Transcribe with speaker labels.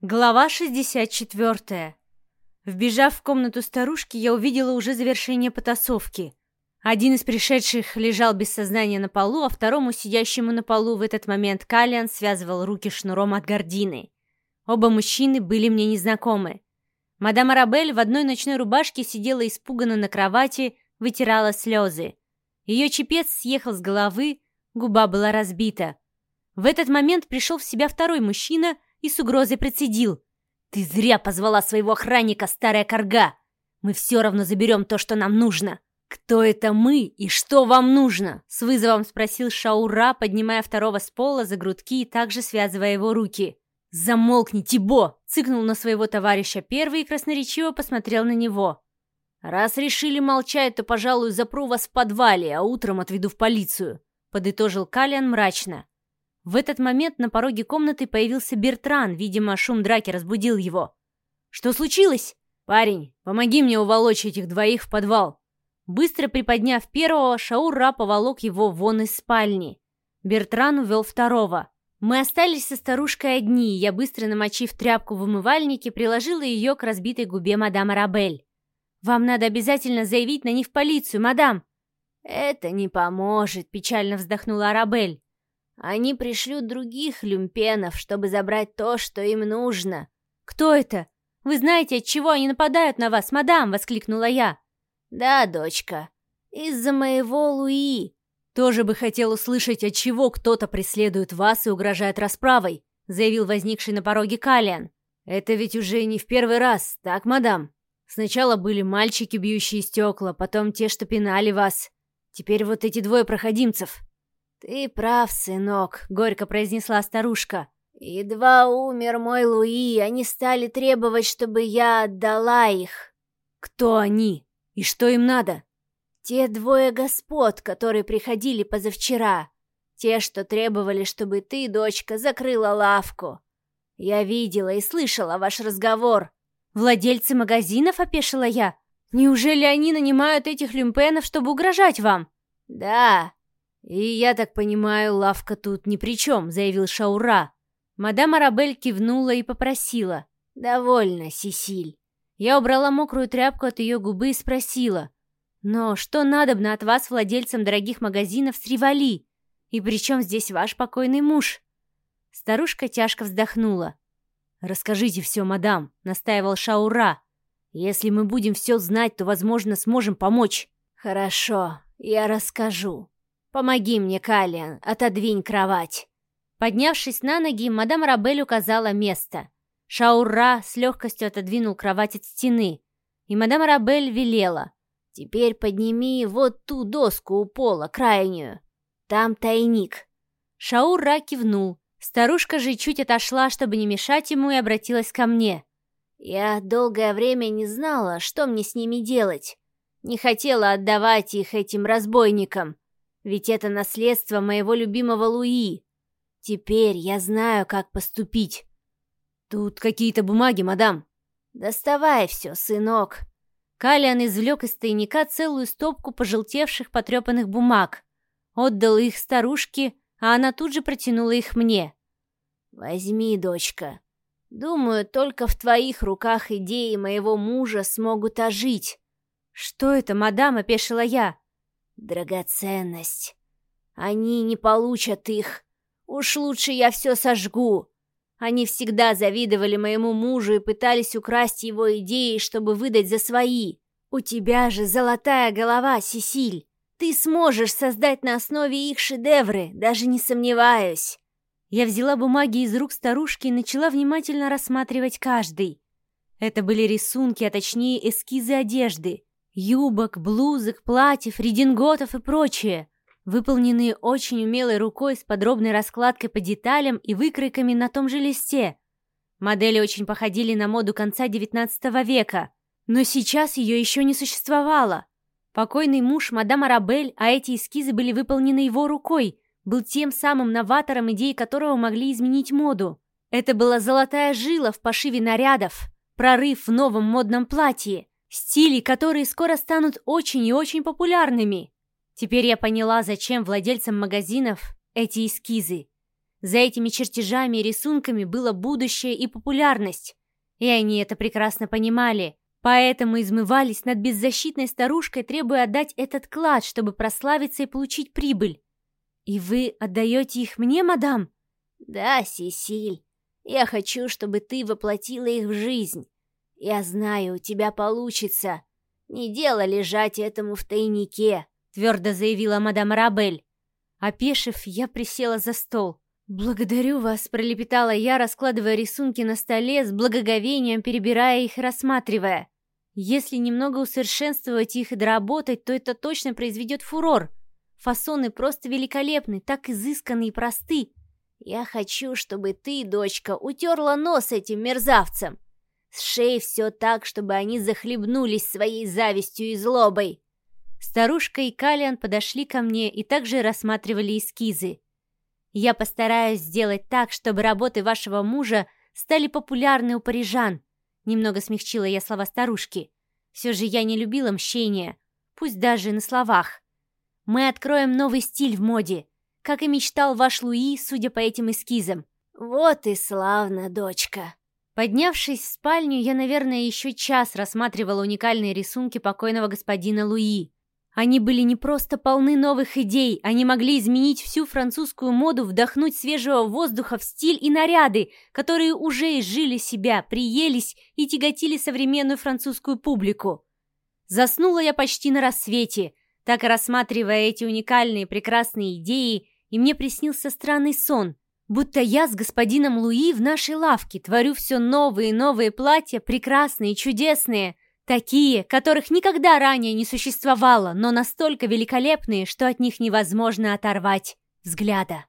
Speaker 1: Глава 64. Вбежав в комнату старушки, я увидела уже завершение потасовки. Один из пришедших лежал без сознания на полу, а второму, сидящему на полу в этот момент, Калиан связывал руки шнуром от гордины. Оба мужчины были мне незнакомы. Мадам Арабель в одной ночной рубашке сидела испуганно на кровати, вытирала слезы. Ее чепец съехал с головы, губа была разбита. В этот момент пришел в себя второй мужчина — и с угрозой процедил. «Ты зря позвала своего охранника, старая корга! Мы все равно заберем то, что нам нужно!» «Кто это мы и что вам нужно?» С вызовом спросил Шаура, поднимая второго с пола за грудки и также связывая его руки. «Замолкни, Тибо!» Цыкнул на своего товарища первый и красноречиво посмотрел на него. «Раз решили молчать, то, пожалуй, запру вас в подвале, а утром отведу в полицию», подытожил Калиан мрачно. В этот момент на пороге комнаты появился Бертран, видимо, шум драки разбудил его. «Что случилось?» «Парень, помоги мне уволочь этих двоих в подвал!» Быстро приподняв первого, Шаура поволок его вон из спальни. Бертран увел второго. Мы остались со старушкой одни, я, быстро намочив тряпку в умывальнике, приложила ее к разбитой губе мадам Арабель. «Вам надо обязательно заявить на них в полицию, мадам!» «Это не поможет», — печально вздохнула Арабель. Они пришлют других люмпенов, чтобы забрать то, что им нужно. Кто это? Вы знаете, от чего они нападают на вас, мадам, воскликнула я. Да, дочка. Из-за моего Луи. Тоже бы хотел услышать, от чего кто-то преследует вас и угрожает расправой, заявил возникший на пороге Калиан. Это ведь уже не в первый раз, так, мадам? Сначала были мальчики, бьющие стекла, потом те, что пинали вас. Теперь вот эти двое проходимцев. «Ты прав, сынок», — горько произнесла старушка. «Едва умер мой Луи, они стали требовать, чтобы я отдала их». «Кто они? И что им надо?» «Те двое господ, которые приходили позавчера. Те, что требовали, чтобы ты, дочка, закрыла лавку. Я видела и слышала ваш разговор». «Владельцы магазинов?» — опешила я. «Неужели они нанимают этих люмпенов, чтобы угрожать вам?» «Да, «И я так понимаю, лавка тут ни при чем», — заявил Шаура. Мадам Арабель кивнула и попросила. «Довольно, Сесиль». Я убрала мокрую тряпку от ее губы и спросила. «Но что надобно от вас, владельцам дорогих магазинов с Ривали? И при чем здесь ваш покойный муж?» Старушка тяжко вздохнула. «Расскажите все, мадам», — настаивал Шаура. «Если мы будем все знать, то, возможно, сможем помочь». «Хорошо, я расскажу», «Помоги мне, Калиан, отодвинь кровать». Поднявшись на ноги, мадам Рабель указала место. Шаура с легкостью отодвинул кровать от стены, и мадам Рабель велела. «Теперь подними вот ту доску у пола, крайнюю. Там тайник». Шаура кивнул. Старушка же чуть отошла, чтобы не мешать ему, и обратилась ко мне. «Я долгое время не знала, что мне с ними делать. Не хотела отдавать их этим разбойникам. Ведь это наследство моего любимого Луи. Теперь я знаю, как поступить. Тут какие-то бумаги, мадам. Доставай все, сынок. Калиан извлек из тайника целую стопку пожелтевших потрепанных бумаг. Отдал их старушке, а она тут же протянула их мне. «Возьми, дочка. Думаю, только в твоих руках идеи моего мужа смогут ожить». «Что это, мадам?» — опешила я. Драгоценность. Они не получат их. Уж лучше я все сожгу. Они всегда завидовали моему мужу и пытались украсть его идеи, чтобы выдать за свои. У тебя же золотая голова, Сесиль. Ты сможешь создать на основе их шедевры, даже не сомневаюсь. Я взяла бумаги из рук старушки и начала внимательно рассматривать каждый. Это были рисунки, а точнее эскизы одежды. Юбок, блузок, платьев, рединготов и прочее, выполненные очень умелой рукой с подробной раскладкой по деталям и выкройками на том же листе. Модели очень походили на моду конца XIX века, но сейчас ее еще не существовало. Покойный муж мадам Арабель, а эти эскизы были выполнены его рукой, был тем самым новатором, идеи которого могли изменить моду. Это была золотая жила в пошиве нарядов, прорыв в новом модном платье, Стили, которые скоро станут очень и очень популярными. Теперь я поняла, зачем владельцам магазинов эти эскизы. За этими чертежами и рисунками было будущее и популярность. И они это прекрасно понимали. Поэтому измывались над беззащитной старушкой, требуя отдать этот клад, чтобы прославиться и получить прибыль. «И вы отдаете их мне, мадам?»
Speaker 2: «Да, Сесиль. Я хочу, чтобы ты воплотила их в жизнь. Я знаю, у тебя получится. Не дело лежать этому в тайнике», — твердо заявила мадам Рабель.
Speaker 1: Опешив, я присела за стол. «Благодарю вас», — пролепетала я, раскладывая рисунки на столе, с благоговением перебирая их и рассматривая. «Если немного усовершенствовать их и доработать, то это точно произведет фурор. Фасоны просто великолепны, так изысканны и просты.
Speaker 2: Я хочу, чтобы ты, дочка, утерла нос этим мерзавцам. Сшей все так, чтобы они захлебнулись своей завистью и злобой».
Speaker 1: Старушка и Калиан подошли ко мне и также рассматривали эскизы. Я постараюсь сделать так, чтобы работы вашего мужа стали популярны у парижан. Немного смягчила я слова старушки. Все же я не любила мщения, пусть даже на словах. Мы откроем новый стиль в моде, как и мечтал ваш Луи, судя по этим эскизам.
Speaker 2: Вот и славно, дочка.
Speaker 1: Поднявшись в спальню, я, наверное, еще час рассматривала уникальные рисунки покойного господина Луи. Они были не просто полны новых идей, они могли изменить всю французскую моду, вдохнуть свежего воздуха в стиль и наряды, которые уже изжили себя, приелись и тяготили современную французскую публику. Заснула я почти на рассвете, так рассматривая эти уникальные прекрасные идеи, и мне приснился странный сон, будто я с господином Луи в нашей лавке творю все новые и новые платья, прекрасные, чудесные – Такие, которых никогда ранее не существовало, но настолько великолепные, что от них невозможно оторвать взгляда.